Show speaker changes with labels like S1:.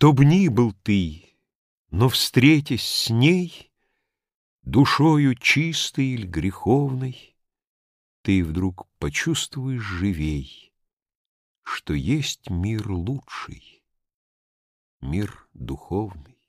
S1: Кто б ни был ты, но, встретясь с ней, Душою чистой или греховной, Ты вдруг почувствуешь живей, Что есть мир лучший, мир духовный.